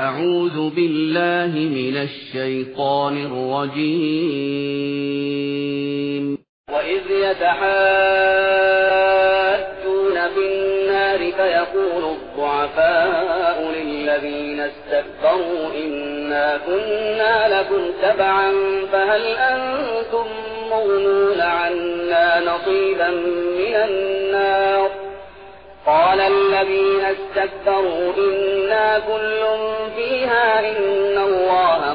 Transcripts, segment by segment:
أعوذ بالله من الشيطان الرجيم. وإذ يتحاجون في النار فيقول الضعفاء للذين استكبروا إنا كنا لكم تبعا فهل أنتم مغنون عنا نصيبا من النار؟ قال الذين استكبروا إنا إن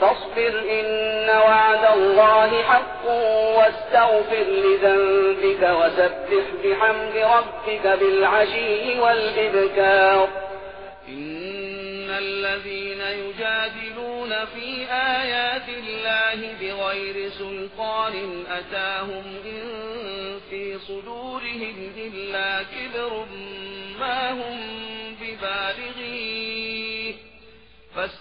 فاصبر إن وعد الله حق واستغفر لذنبك وسبح بحمد ربك بالعشي والإبكار. إن الذين يجادلون في آيات الله بغير سلطان أتاهم إن في صدورهم إلا كبر ما هم ببالغيه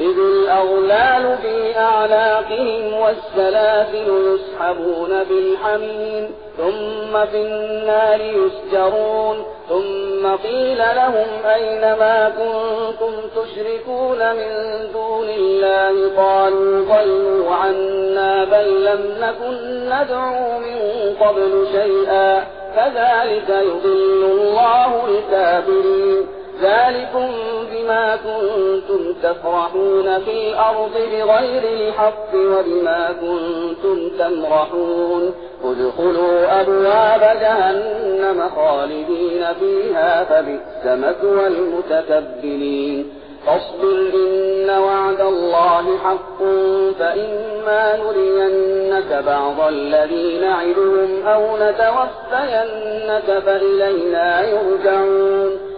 إذ الأغلال في أعناقهم والسلاسل يسحبون بالحميم ثم في النار يسجرون ثم قيل لهم أين ما كنتم تشركون من دون الله؟ قالوا ضلوا عنا بل لم نكن ندعو من قبل شيئا كذلك يضل الله الكافرين ذلكم بما كنتم تفرحون في الأرض بغير الحق وبما كنتم تمرحون. ادخلوا أبواب جهنم خالدين فيها فبئس مثوى المتكبرين. فاصبر إن وعد الله حق فإما نرينك بعض الذي نعدهم أو نتوفينك فإلينا يرجعون.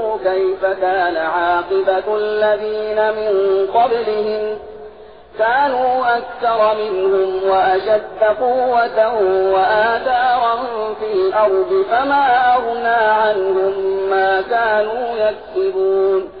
كيف كان عاقبة الذين من قبلهم؟ كانوا أكثر منهم وأشد قوة وآثارا في الأرض فما أغنى عنهم ما كانوا يكسبون.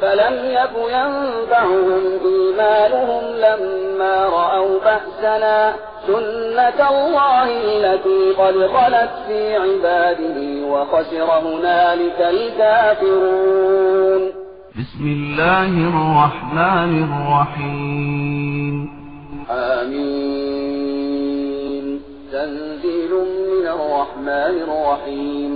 فلم يك ينفعهم إيمانهم لما رأوا بأسنا. سنة الله التي قد خلت في عباده وخسر هنالك الكافرون. بسم الله الرحمن الرحيم. آمين. تنزيل من الرحمن الرحيم.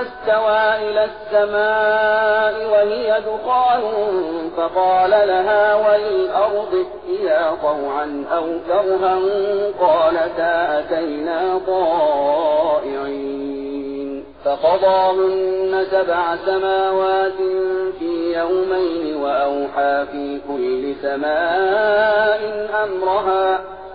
استوى إلى السماء وهي دخان فقال لها وللأرض ائتيا طوعا أو كرها قالتا أتينا طائعين. فقضاهن سبع سماوات في يومين وأوحى في كل سماء أمرها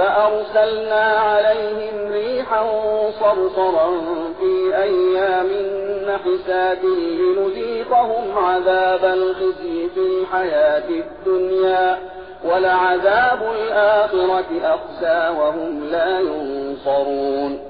فأرسلنا عليهم ريحا صرصرا في أيام نحسات لنذيقهم عذاب الخزي في الحياة الدنيا ولعذاب الآخرة أخزى وهم لا ينصرون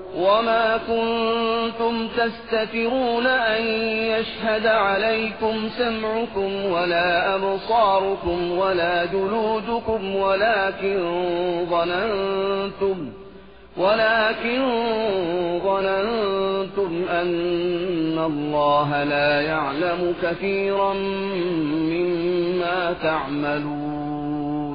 وما كنتم تستترون أن يشهد عليكم سمعكم ولا أبصاركم ولا جلودكم ولكن ظننتم ولكن ظننتم أن الله لا يعلم كثيرا مما تعملون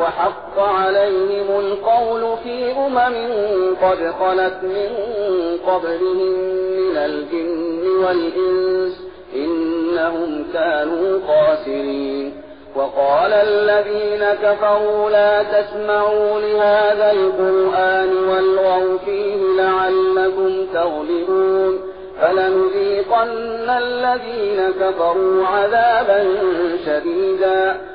وحق عليهم القول في أمم قد خلت من قبلهم من الجن والإنس إنهم كانوا خاسرين. وقال الذين كفروا لا تسمعوا لهذا القرآن والغوا فيه لعلكم تغلبون. فلنذيقن الذين كفروا عذابا شديدا.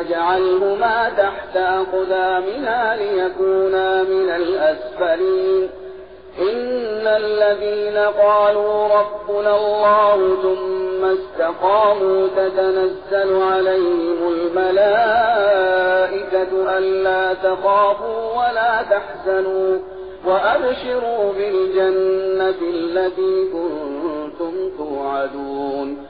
نجعلهما تحت أقدامنا ليكونا من الأسفلين. إن الذين قالوا ربنا الله ثم استقاموا تتنزل عليهم الملائكة ألا تخافوا ولا تحزنوا وأبشروا بالجنة التي كنتم توعدون.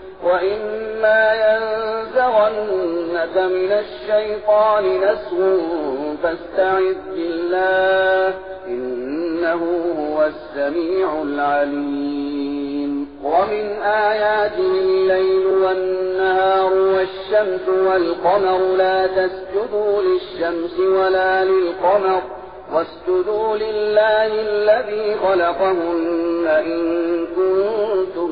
وإما ينزغنك من الشيطان نسغ فاستعذ بالله إنه هو السميع العليم ومن آياته الليل والنهار والشمس والقمر لا تسجدوا للشمس ولا للقمر واسجدوا لله الذي خلقهن إن كنتم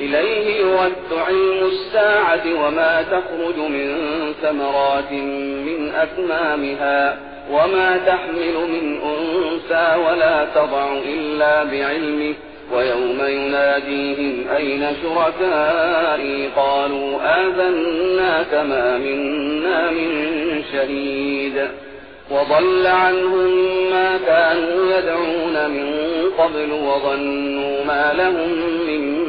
إليه يرد علم الساعة وما تخرج من ثمرات من أكمامها وما تحمل من أنثى ولا تضع إلا بعلمه ويوم يناديهم أين شركائي؟ قالوا آذناك ما منا من شهيد. وضل عنهم ما كانوا يدعون من قبل وظنوا ما لهم من